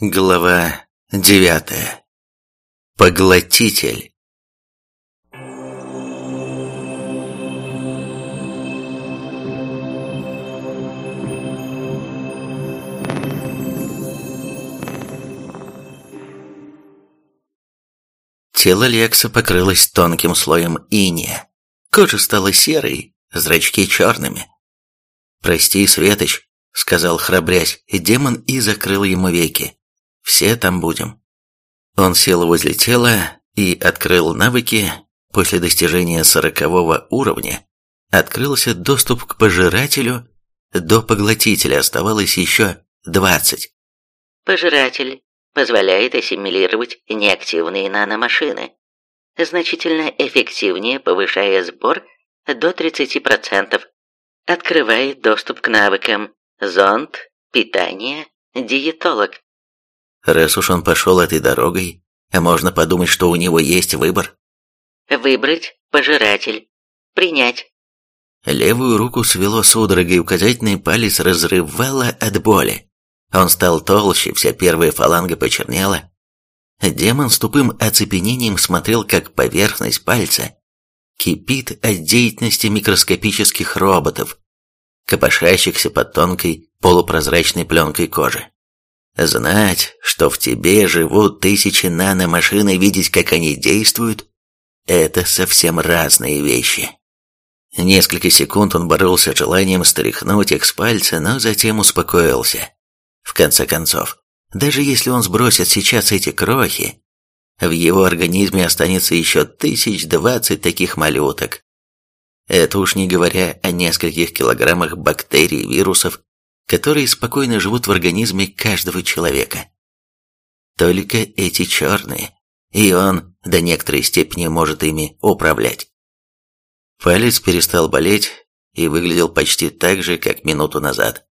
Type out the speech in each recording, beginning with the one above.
Глава девятая. Поглотитель. Тело Лекса покрылось тонким слоем иния. Кожа стала серой, зрачки черными. «Прости, Светоч», — сказал храбрясь демон и закрыл ему веки. Все там будем. Он сел возле тела и открыл навыки. После достижения сорокового уровня открылся доступ к пожирателю. До поглотителя оставалось еще двадцать. Пожиратель позволяет ассимилировать неактивные наномашины, значительно эффективнее повышая сбор до 30%. Открывает доступ к навыкам зонд, питание, диетолог. Раз уж он пошел этой дорогой, можно подумать, что у него есть выбор. Выбрать пожиратель. Принять. Левую руку свело судорогой, указательный палец разрывало от боли. Он стал толще, вся первая фаланга почернела. Демон с тупым оцепенением смотрел, как поверхность пальца кипит от деятельности микроскопических роботов, копошащихся под тонкой полупрозрачной пленкой кожи. Знать, что в тебе живут тысячи наномашин и видеть, как они действуют, это совсем разные вещи. Несколько секунд он боролся с желанием стряхнуть их с пальца, но затем успокоился. В конце концов, даже если он сбросит сейчас эти крохи, в его организме останется еще тысяч двадцать таких малюток. Это уж не говоря о нескольких килограммах бактерий вирусов, которые спокойно живут в организме каждого человека. Только эти черные, и он до некоторой степени может ими управлять. Палец перестал болеть и выглядел почти так же, как минуту назад.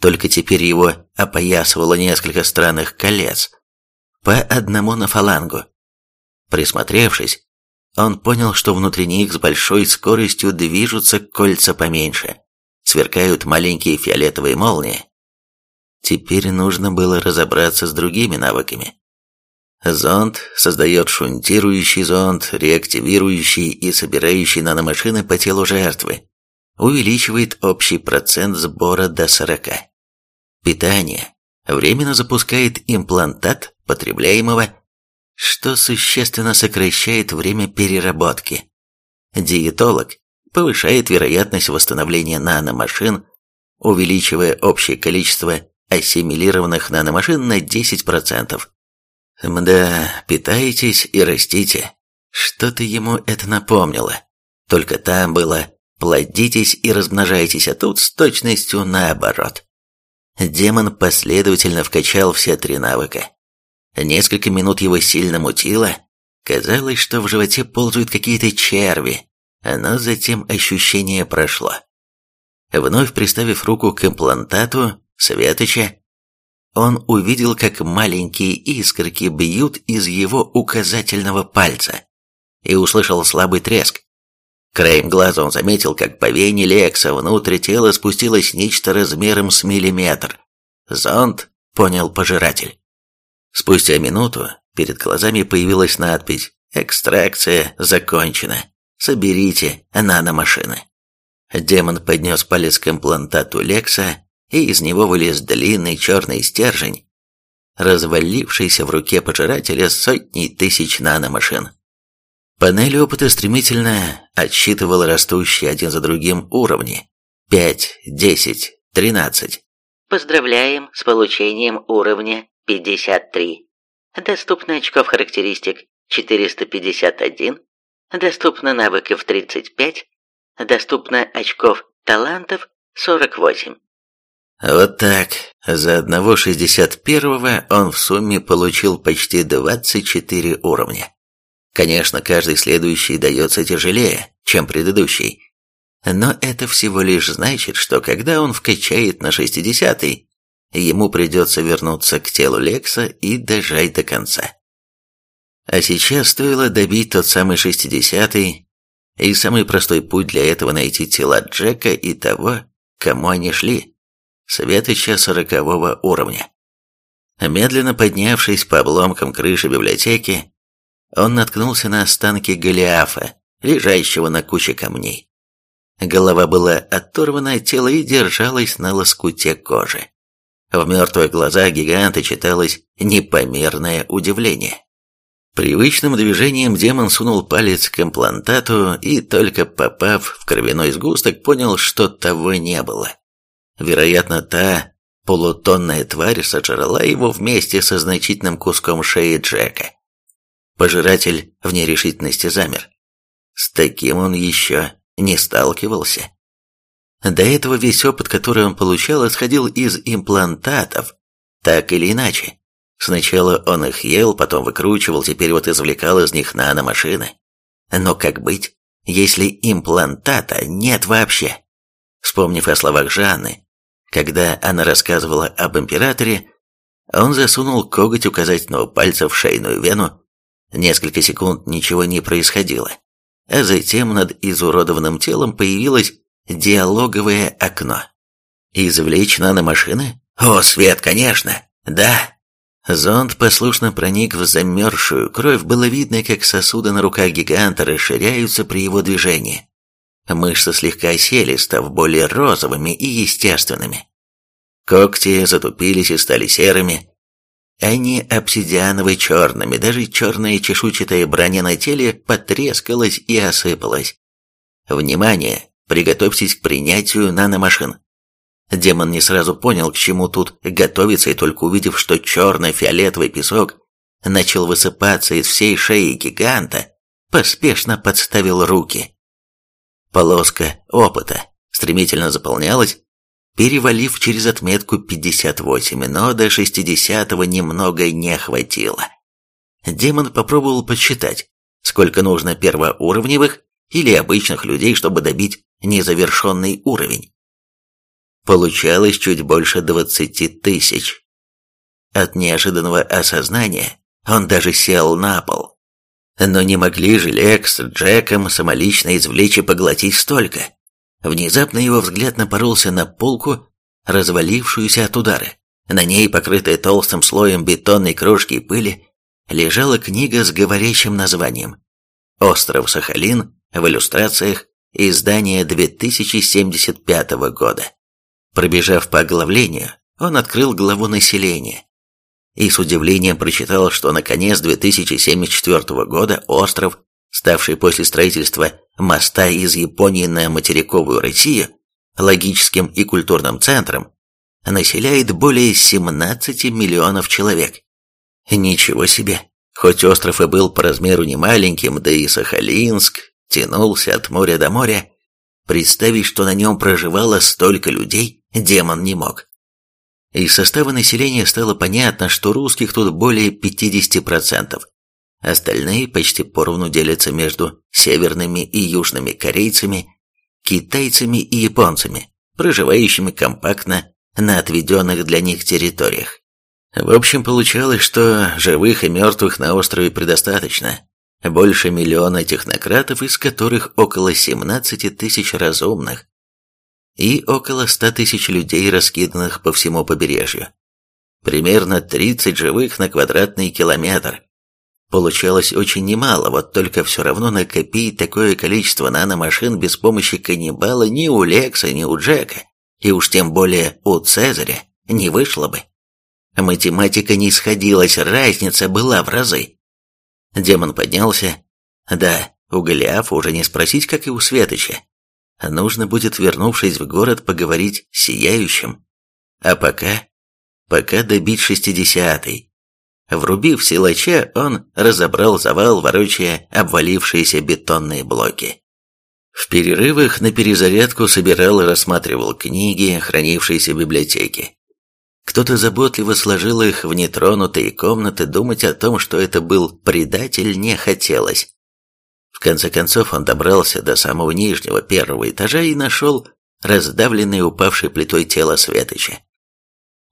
Только теперь его опоясывало несколько странных колец, по одному на фалангу. Присмотревшись, он понял, что внутри них с большой скоростью движутся кольца поменьше сверкают маленькие фиолетовые молнии. Теперь нужно было разобраться с другими навыками. Зонд создает шунтирующий зонд, реактивирующий и собирающий наномашины по телу жертвы. Увеличивает общий процент сбора до 40. Питание временно запускает имплантат потребляемого, что существенно сокращает время переработки. Диетолог повышает вероятность восстановления наномашин, увеличивая общее количество ассимилированных наномашин на 10%. Мда, питаетесь и растите. Что-то ему это напомнило. Только там было «плодитесь и размножайтесь», а тут с точностью наоборот. Демон последовательно вкачал все три навыка. Несколько минут его сильно мутило. Казалось, что в животе ползают какие-то черви, но затем ощущение прошло. Вновь приставив руку к имплантату Светоча, он увидел, как маленькие искорки бьют из его указательного пальца, и услышал слабый треск. Краем глаза он заметил, как по вене Лекса внутрь тела спустилось нечто размером с миллиметр. «Зонд», — понял пожиратель. Спустя минуту перед глазами появилась надпись «Экстракция закончена». Соберите наномашины. Демон поднес палец к имплантату Лекса, и из него вылез длинный черный стержень, развалившийся в руке пожирателя сотней тысяч наномашин. Панель опыта стремительно отсчитывала растущие один за другим уровни. Пять, десять, тринадцать. Поздравляем с получением уровня 53. Доступно очков характеристик 451, Доступно навыков 35. Доступно очков талантов 48. Вот так. За одного 61-го он в сумме получил почти 24 уровня. Конечно, каждый следующий дается тяжелее, чем предыдущий. Но это всего лишь значит, что когда он вкачает на 60-й, ему придется вернуться к телу Лекса и дожать до конца. А сейчас стоило добить тот самый шестидесятый, и самый простой путь для этого найти тела Джека и того, кому они шли, Светоча сорокового уровня. Медленно поднявшись по обломкам крыши библиотеки, он наткнулся на останки Голиафа, лежащего на куче камней. Голова была оторвана от тела и держалась на лоскуте кожи. В мертвых глазах гиганта читалось непомерное удивление. Привычным движением демон сунул палец к имплантату и, только попав в кровяной сгусток, понял, что того не было. Вероятно, та полутонная тварь сожрала его вместе со значительным куском шеи Джека. Пожиратель в нерешительности замер. С таким он еще не сталкивался. До этого весь опыт, который он получал, исходил из имплантатов, так или иначе. Сначала он их ел, потом выкручивал, теперь вот извлекал из них наномашины. Но как быть, если имплантата нет вообще? Вспомнив о словах Жанны, когда она рассказывала об императоре, он засунул коготь указательного пальца в шейную вену. Несколько секунд ничего не происходило, а затем над изуродованным телом появилось диалоговое окно. Извлечь наномашины? О, свет, конечно! Да! Зонд послушно проник в замерзшую кровь, было видно, как сосуды на руках гиганта расширяются при его движении. Мышцы слегка осели, став более розовыми и естественными. Когти затупились и стали серыми, они обсидианово черными, даже черная чешуйчатая броня на теле потрескалась и осыпалась. Внимание! Приготовьтесь к принятию наномашин. Демон не сразу понял, к чему тут готовиться, и только увидев, что черно-фиолетовый песок начал высыпаться из всей шеи гиганта, поспешно подставил руки. Полоска опыта стремительно заполнялась, перевалив через отметку 58, но до 60-го немного не хватило. Демон попробовал подсчитать, сколько нужно первоуровневых или обычных людей, чтобы добить незавершенный уровень. Получалось чуть больше 20 тысяч. От неожиданного осознания он даже сел на пол. Но не могли же Лекс с Джеком самолично извлечь и поглотить столько. Внезапно его взгляд напоролся на полку, развалившуюся от удара. На ней, покрытая толстым слоем бетонной крошки и пыли, лежала книга с говорящим названием «Остров Сахалин» в иллюстрациях издания 2075 года. Пробежав по оглавлению, он открыл главу населения и с удивлением прочитал, что на конец 2074 года остров, ставший после строительства моста из Японии на материковую Россию логическим и культурным центром, населяет более 17 миллионов человек. Ничего себе! Хоть остров и был по размеру немаленьким, да и Сахалинск тянулся от моря до моря, представить, что на нем проживало столько людей, демон не мог. Из состава населения стало понятно, что русских тут более 50%. Остальные почти поровну делятся между северными и южными корейцами, китайцами и японцами, проживающими компактно на отведенных для них территориях. В общем, получалось, что живых и мертвых на острове предостаточно. Больше миллиона технократов, из которых около 17 тысяч разумных, и около 100 тысяч людей, раскиданных по всему побережью. Примерно 30 живых на квадратный километр. Получалось очень немало, вот только все равно накопить такое количество наномашин без помощи каннибала ни у Лекса, ни у Джека, и уж тем более у Цезаря, не вышло бы. Математика не сходилась, разница была в разы. Демон поднялся. Да, у Голиафа уже не спросить, как и у Светоча. Нужно будет, вернувшись в город, поговорить с Сияющим. А пока... Пока добить шестидесятый. Врубив силача, он разобрал завал, ворочая обвалившиеся бетонные блоки. В перерывах на перезарядку собирал и рассматривал книги, хранившиеся в библиотеке. Кто-то заботливо сложил их в нетронутые комнаты, думать о том, что это был предатель, не хотелось. В конце концов он добрался до самого нижнего первого этажа и нашел раздавленное упавшей плитой тело Светоча.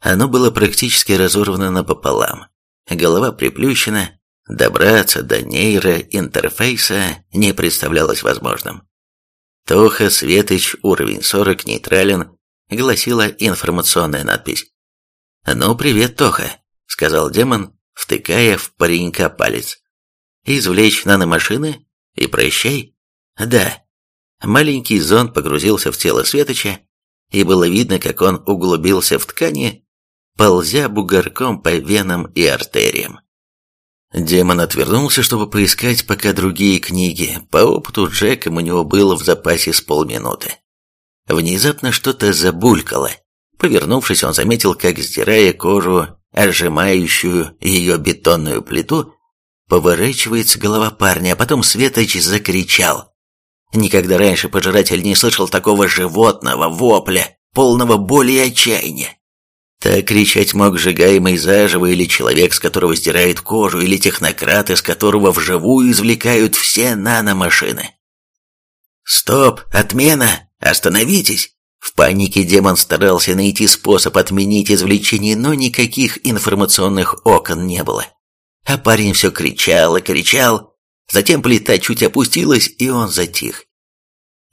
Оно было практически разорвано напополам. Голова приплющена, добраться до нейроинтерфейса не представлялось возможным. Тоха Светоч, уровень 40, нейтрален, гласила информационная надпись. «Ну, привет, Тоха. сказал демон, втыкая в паренька палец. «Извлечь наномашины и прощай?» «Да». Маленький зонд погрузился в тело Светоча, и было видно, как он углубился в ткани, ползя бугорком по венам и артериям. Демон отвернулся, чтобы поискать пока другие книги. По опыту Джеком у него было в запасе с полминуты. Внезапно что-то забулькало. Повернувшись, он заметил, как, сдирая кожу, ожимающую ее бетонную плиту, поворачивается голова парня, а потом Светоч закричал. Никогда раньше пожиратель не слышал такого животного вопля, полного боли и отчаяния. Так кричать мог сжигаемый заживо или человек, с которого сдирает кожу, или технократ, из которого вживую извлекают все наномашины. «Стоп! Отмена! Остановитесь!» В панике демон старался найти способ отменить извлечение, но никаких информационных окон не было. А парень все кричал и кричал, затем плита чуть опустилась, и он затих.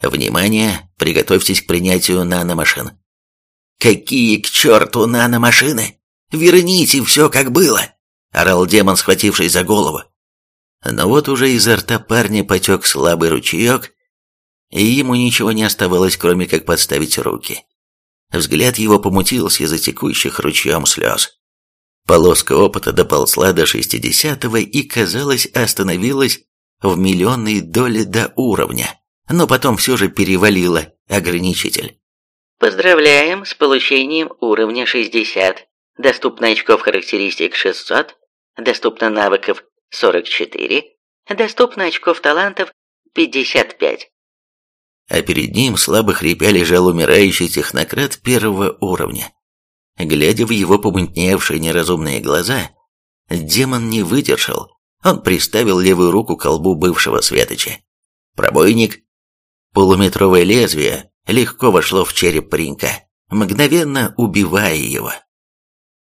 «Внимание! Приготовьтесь к принятию наномашин!» «Какие к черту наномашины? Верните все, как было!» – орал демон, схватившись за голову. Но вот уже изо рта парня потек слабый ручеек, и ему ничего не оставалось, кроме как подставить руки. Взгляд его помутился из-за текущих ручьем слез. Полоска опыта доползла до шестидесятого и, казалось, остановилась в миллионной доли до уровня, но потом все же перевалила ограничитель. Поздравляем с получением уровня 60. Доступно очков характеристик 600. Доступно навыков 44. Доступно очков талантов 55. А перед ним слабо хрипя лежал умирающий технократ первого уровня. Глядя в его помутневшие неразумные глаза, демон не выдержал. Он приставил левую руку к колбу бывшего светоча. Пробойник. Полуметровое лезвие легко вошло в череп паренька, мгновенно убивая его.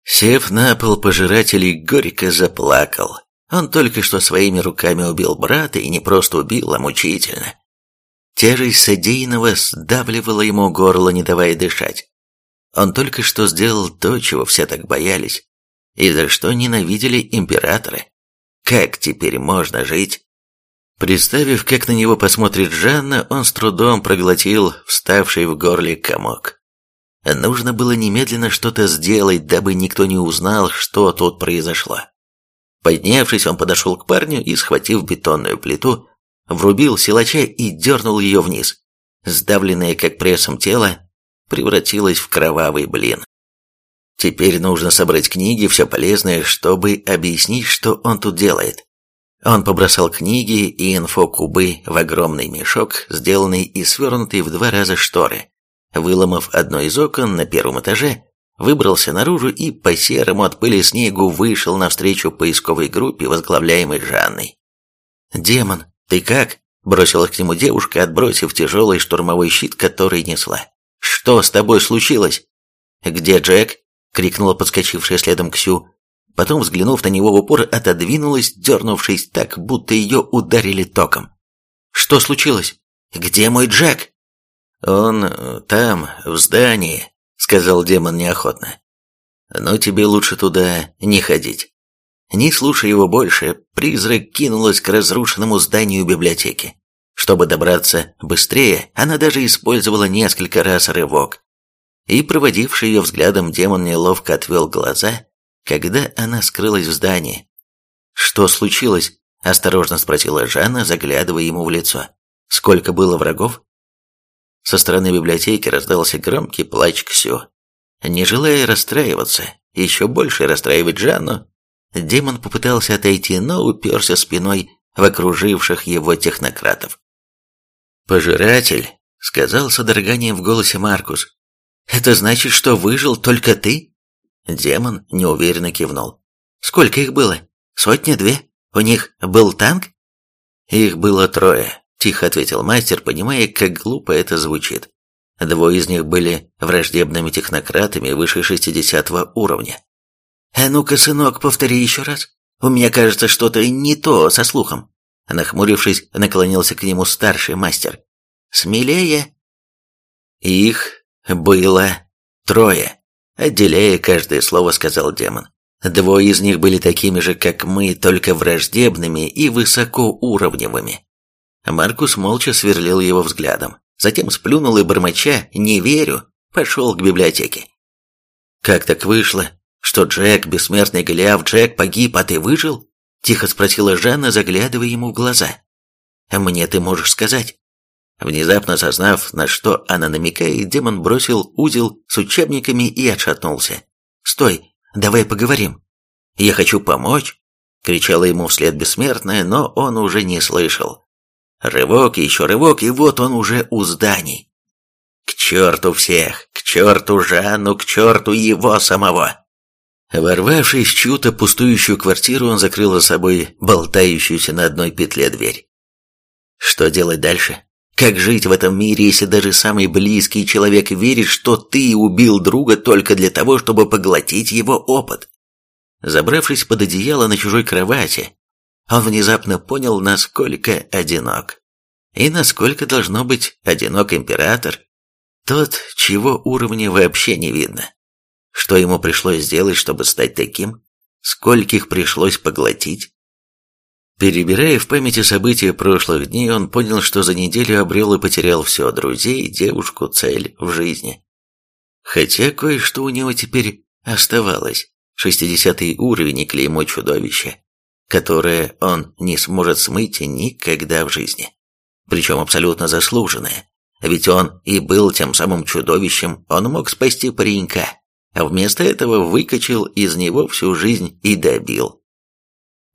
Сев на пол, пожирателей горько заплакал. Он только что своими руками убил брата, и не просто убил, а мучительно. Тяжесть содеянного сдавливала ему горло, не давая дышать. Он только что сделал то, чего все так боялись, и за что ненавидели императоры. Как теперь можно жить? Представив, как на него посмотрит Жанна, он с трудом проглотил вставший в горле комок. Нужно было немедленно что-то сделать, дабы никто не узнал, что тут произошло. Поднявшись, он подошел к парню и, схватив бетонную плиту, врубил силача и дернул ее вниз. Сдавленное как прессом тело превратилось в кровавый блин. Теперь нужно собрать книги, все полезное, чтобы объяснить, что он тут делает. Он побросал книги и инфокубы в огромный мешок, сделанный и свернутый в два раза шторы. Выломав одно из окон на первом этаже, выбрался наружу и по серому от пыли снегу вышел навстречу поисковой группе, возглавляемой Жанной. «Демон, ты как?» – бросилась к нему девушка, отбросив тяжелый штурмовой щит, который несла. «Что с тобой случилось?» «Где Джек?» – крикнула подскочившая следом Ксю. Потом, взглянув на него в упор, отодвинулась, дернувшись так, будто ее ударили током. «Что случилось? Где мой Джек?» «Он э, там, в здании», — сказал демон неохотно. «Но тебе лучше туда не ходить». Не слушая его больше, призрак кинулась к разрушенному зданию библиотеки. Чтобы добраться быстрее, она даже использовала несколько раз рывок. И проводивший ее взглядом демон неловко отвел глаза когда она скрылась в здании. «Что случилось?» – осторожно спросила Жанна, заглядывая ему в лицо. «Сколько было врагов?» Со стороны библиотеки раздался громкий плач Ксю. Не желая расстраиваться, еще больше расстраивать Жанну, демон попытался отойти, но уперся спиной в окруживших его технократов. «Пожиратель», — сказал с одорганием в голосе Маркус, — «это значит, что выжил только ты?» Демон неуверенно кивнул. «Сколько их было? Сотня-две? У них был танк?» «Их было трое», – тихо ответил мастер, понимая, как глупо это звучит. Двое из них были враждебными технократами выше шестидесятого уровня. «А ну-ка, сынок, повтори еще раз. У меня, кажется, что-то не то со слухом». Нахмурившись, наклонился к нему старший мастер. «Смелее!» «Их было трое», Отделяя каждое слово, сказал демон. Двое из них были такими же, как мы, только враждебными и высокоуровневыми. Маркус молча сверлил его взглядом, затем сплюнул и, бормоча «не верю», пошел к библиотеке. «Как так вышло, что Джек, бессмертный Голиаф Джек, погиб, а ты выжил?» – тихо спросила Жанна, заглядывая ему в глаза. «Мне ты можешь сказать?» Внезапно осознав, на что она намекает, демон бросил узел с учебниками и отшатнулся. «Стой, давай поговорим. Я хочу помочь!» Кричала ему вслед бессмертная, но он уже не слышал. Рывок, еще рывок, и вот он уже у зданий. К черту всех, к черту Жанну, к черту его самого. Ворвавшись в чью-то пустующую квартиру, он закрыл за собой болтающуюся на одной петле дверь. Что делать дальше? Как жить в этом мире, если даже самый близкий человек верит, что ты убил друга только для того, чтобы поглотить его опыт? Забравшись под одеяло на чужой кровати, он внезапно понял, насколько одинок. И насколько должно быть одинок император, тот, чего уровня вообще не видно. Что ему пришлось сделать, чтобы стать таким? Скольких пришлось поглотить? Перебирая в памяти события прошлых дней, он понял, что за неделю обрел и потерял все – друзей, девушку, цель в жизни. Хотя кое-что у него теперь оставалось. Шестидесятый уровень и клеймо чудовища, которое он не сможет смыть никогда в жизни. Причем абсолютно заслуженное. Ведь он и был тем самым чудовищем, он мог спасти паренька, а вместо этого выкачал из него всю жизнь и добил.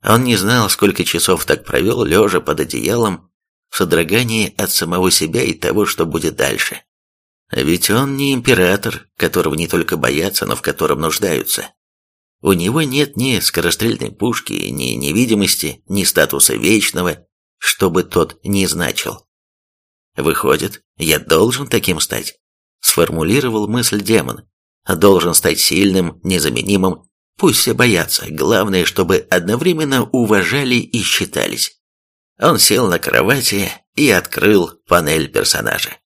Он не знал, сколько часов так провел, лежа под одеялом, в содрогании от самого себя и того, что будет дальше. Ведь он не император, которого не только боятся, но в котором нуждаются. У него нет ни скорострельной пушки, ни невидимости, ни статуса вечного, чтобы тот не значил. Выходит, я должен таким стать, сформулировал мысль демон. Должен стать сильным, незаменимым, Пусть все боятся, главное, чтобы одновременно уважали и считались. Он сел на кровати и открыл панель персонажа.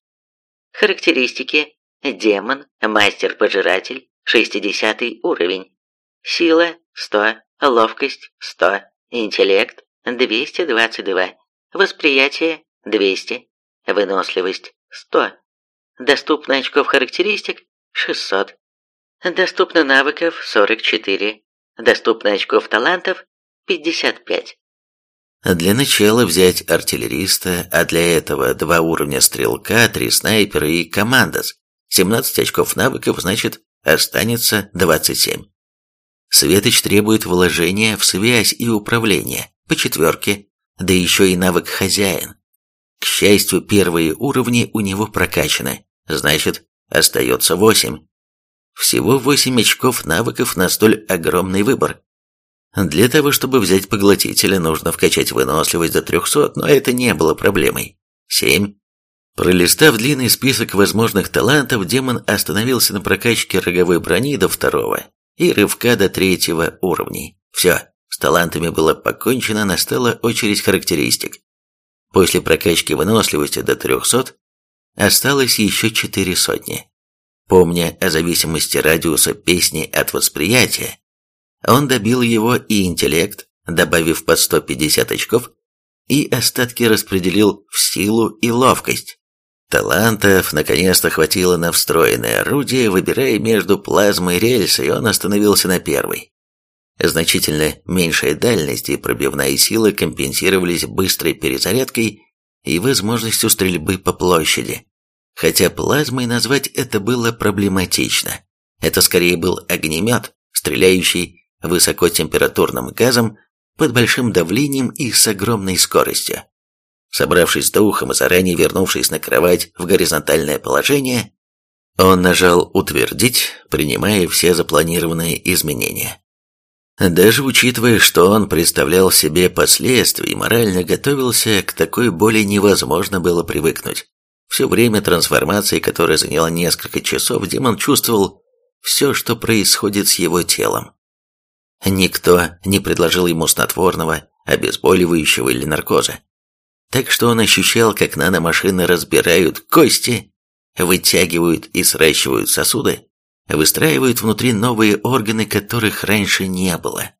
Характеристики. Демон, мастер-пожиратель, 60 уровень. Сила 100, ловкость 100, интеллект 222, восприятие 200, выносливость 100. Доступно очков характеристик 600. Доступно навыков 44. Доступно очков талантов 55. Для начала взять артиллериста, а для этого два уровня стрелка, три снайпера и командос. 17 очков навыков, значит, останется 27. Светоч требует вложения в связь и управление, по четверке, да еще и навык хозяин. К счастью, первые уровни у него прокачаны, значит, остается 8. Всего 8 очков навыков на столь огромный выбор. Для того, чтобы взять поглотителя, нужно вкачать выносливость до 300, но это не было проблемой. 7. Пролистав длинный список возможных талантов, демон остановился на прокачке роговой брони до второго и рывка до третьего уровней. Все, с талантами было покончено, настала очередь характеристик. После прокачки выносливости до 300 осталось еще четыре сотни. Помня о зависимости радиуса песни от восприятия, он добил его и интеллект, добавив по 150 очков, и остатки распределил в силу и ловкость. Талантов наконец-то хватило на встроенное орудие, выбирая между плазмой и рельсой, он остановился на первой. Значительно меньшая дальность и пробивная сила компенсировались быстрой перезарядкой и возможностью стрельбы по площади. Хотя плазмой назвать это было проблематично. Это скорее был огнемет, стреляющий высокотемпературным газом под большим давлением и с огромной скоростью. Собравшись с духом и заранее вернувшись на кровать в горизонтальное положение, он нажал «Утвердить», принимая все запланированные изменения. Даже учитывая, что он представлял себе последствия и морально готовился, к такой боли невозможно было привыкнуть. Все время трансформации, которая заняла несколько часов, демон чувствовал все, что происходит с его телом. Никто не предложил ему снотворного, обезболивающего или наркоза. Так что он ощущал, как наномашины разбирают кости, вытягивают и сращивают сосуды, выстраивают внутри новые органы, которых раньше не было.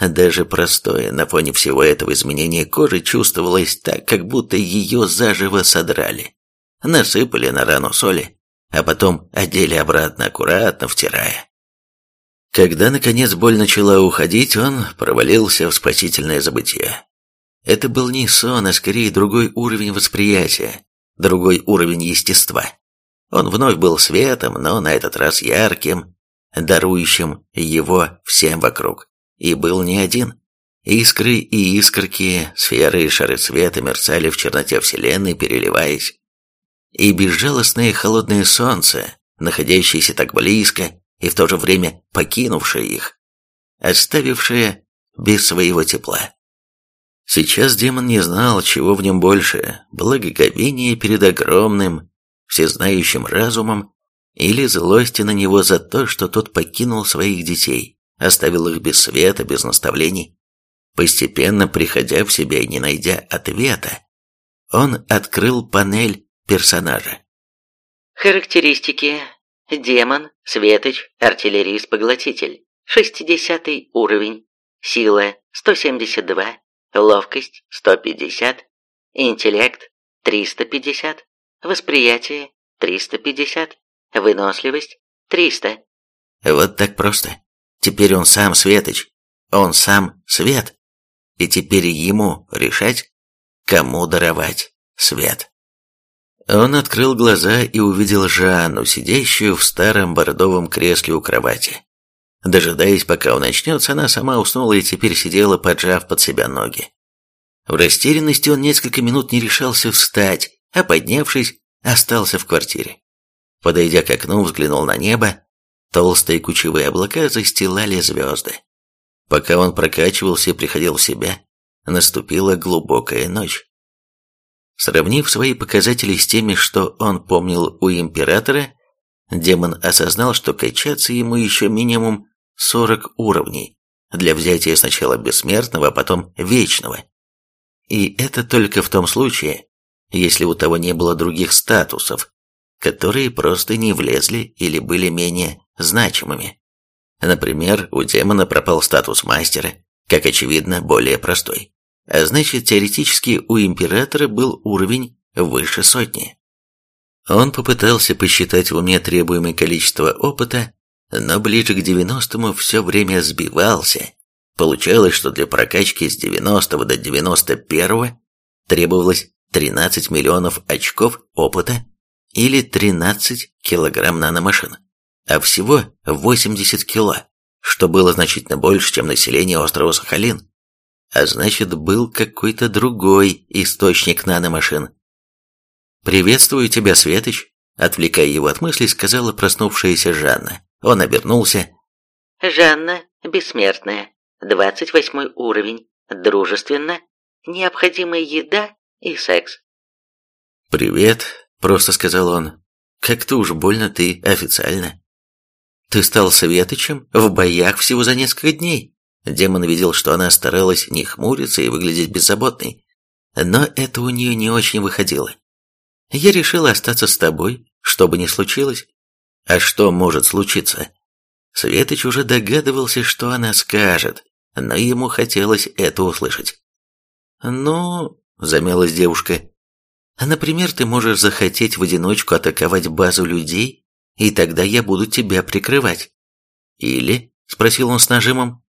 Даже простое на фоне всего этого изменения кожи чувствовалось так, как будто ее заживо содрали. Насыпали на рану соли, а потом одели обратно, аккуратно втирая. Когда, наконец, боль начала уходить, он провалился в спасительное забытие. Это был не сон, а скорее другой уровень восприятия, другой уровень естества. Он вновь был светом, но на этот раз ярким, дарующим его всем вокруг. И был не один. Искры и искорки, сферы и шары света мерцали в черноте Вселенной, переливаясь. И безжалостное холодное солнце, находящееся так близко и в то же время покинувшее их, оставившее без своего тепла. Сейчас демон не знал, чего в нем больше – благоговение перед огромным, всезнающим разумом или злости на него за то, что тот покинул своих детей, оставил их без света, без наставлений. Постепенно приходя в себя и не найдя ответа, он открыл панель персонажа. Характеристики. Демон, Светоч, артиллерист-поглотитель. 60 уровень. Сила 172. Ловкость 150. Интеллект 350. Восприятие 350. Выносливость 300. Вот так просто. Теперь он сам Светоч. Он сам Свет. И теперь ему решать, кому даровать свет. Он открыл глаза и увидел Жанну, сидящую в старом бордовом кресле у кровати. Дожидаясь, пока он начнется, она сама уснула и теперь сидела, поджав под себя ноги. В растерянности он несколько минут не решался встать, а поднявшись, остался в квартире. Подойдя к окну, взглянул на небо. Толстые кучевые облака застилали звезды. Пока он прокачивался и приходил в себя, наступила глубокая ночь. Сравнив свои показатели с теми, что он помнил у императора, демон осознал, что качаться ему еще минимум 40 уровней для взятия сначала бессмертного, а потом вечного. И это только в том случае, если у того не было других статусов, которые просто не влезли или были менее значимыми. Например, у демона пропал статус мастера, как очевидно, более простой. А значит, теоретически у императора был уровень выше сотни. Он попытался посчитать в уме требуемое количество опыта, но ближе к 90-му все время сбивался Получалось, что для прокачки с 90 до 91 требовалось 13 миллионов очков опыта или 13 килограмм наномашин, а всего 80 кило, что было значительно больше, чем население острова Сахалин. А значит, был какой-то другой источник наномашин. «Приветствую тебя, Светоч», отвлекая его от мыслей, сказала проснувшаяся Жанна. Он обернулся. «Жанна, бессмертная, Двадцать восьмой уровень. Дружественно. Необходимая еда и секс. «Привет», — просто сказал он. «Как-то уж больно ты официально». «Ты стал Светочем в боях всего за несколько дней». Демон видел, что она старалась не хмуриться и выглядеть беззаботной. Но это у нее не очень выходило. «Я решила остаться с тобой, что бы ни случилось». «А что может случиться?» Светоч уже догадывался, что она скажет, но ему хотелось это услышать. «Ну...» — замялась девушка. «А, например, ты можешь захотеть в одиночку атаковать базу людей, и тогда я буду тебя прикрывать. Или...» — спросил он с нажимом.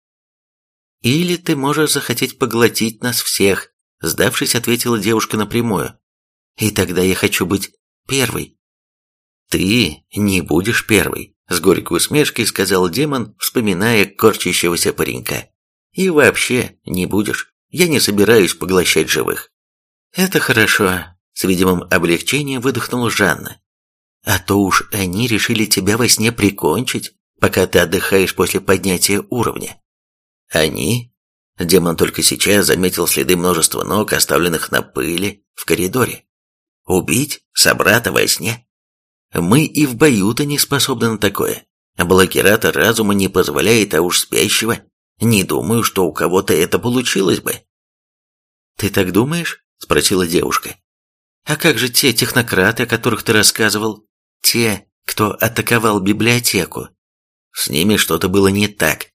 «Или ты можешь захотеть поглотить нас всех», — сдавшись, ответила девушка напрямую. «И тогда я хочу быть первой». «Ты не будешь первой», с горькой усмешкой сказал демон, вспоминая корчащегося паренька. И вообще не будешь. Я не собираюсь поглощать живых. Это хорошо, с видимым облегчением выдохнула Жанна. А то уж они решили тебя во сне прикончить, пока ты отдыхаешь после поднятия уровня. Они? Демон только сейчас заметил следы множества ног, оставленных на пыли в коридоре. Убить собрата во сне? Мы и в бою-то не способны на такое. Блокиратор разума не позволяет, а уж спящего. Не думаю, что у кого-то это получилось бы. «Ты так думаешь?» – спросила девушка. «А как же те технократы, о которых ты рассказывал? Те кто атаковал библиотеку. С ними что-то было не так.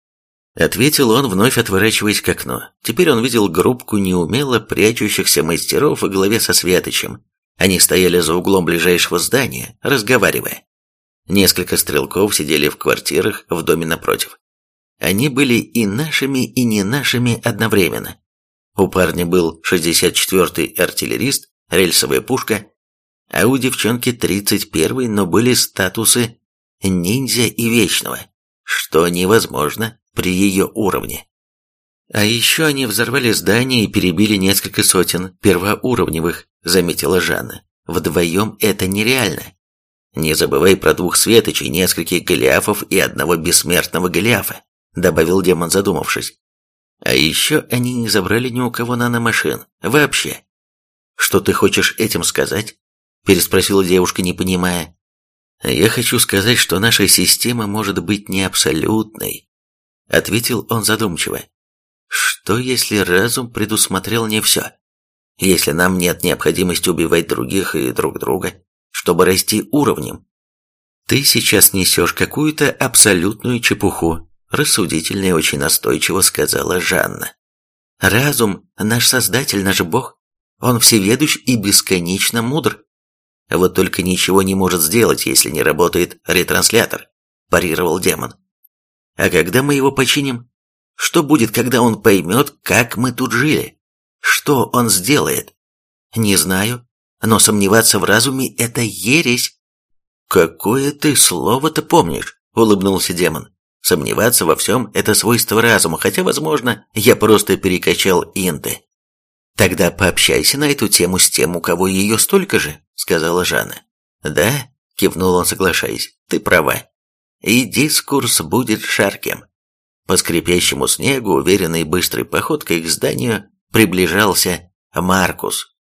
Ответил он, вновь отворачиваясь к окну. Теперь он видел группку неумело прячущихся мастеров во главе со Светочем. Они стояли за углом ближайшего здания, разговаривая. Несколько стрелков сидели в квартирах в доме напротив. Они были и нашими, и не нашими одновременно. У парня был 64-й артиллерист, рельсовая пушка, а у девчонки 31-й, но были статусы ниндзя и вечного, что невозможно при ее уровне. А еще они взорвали здание и перебили несколько сотен первоуровневых, заметила Жанна. Вдвоем это нереально. Не забывай про двух светочей, нескольких голиафов и одного бессмертного голиафа, добавил демон, задумавшись. А еще они не забрали ни у кого наномашин. Вообще. Что ты хочешь этим сказать? Переспросила девушка, не понимая. Я хочу сказать, что наша система может быть не абсолютной. Ответил он задумчиво. Что если разум предусмотрел не все? Если нам нет необходимости убивать других и друг друга, чтобы расти уровнем? Ты сейчас несешь какую-то абсолютную чепуху, рассудительно и очень настойчиво сказала Жанна. «Разум, наш Создатель, наш Бог, он всеведущ и бесконечно мудр. Вот только ничего не может сделать, если не работает ретранслятор», парировал демон. «А когда мы его починим? Что будет, когда он поймет, как мы тут жили? Что он сделает? Не знаю, но сомневаться в разуме – это ересь». «Какое ты слово-то помнишь?» – улыбнулся демон. Сомневаться во всем – это свойство разума, хотя, возможно, я просто перекачал инты. «Тогда пообщайся на эту тему с тем, у кого ее столько же», – сказала Жанна. «Да», – кивнул он, соглашаясь, – «ты права. И дискурс будет шарким». По скрипящему снегу, уверенной быстрой походкой к зданию, приближался Маркус.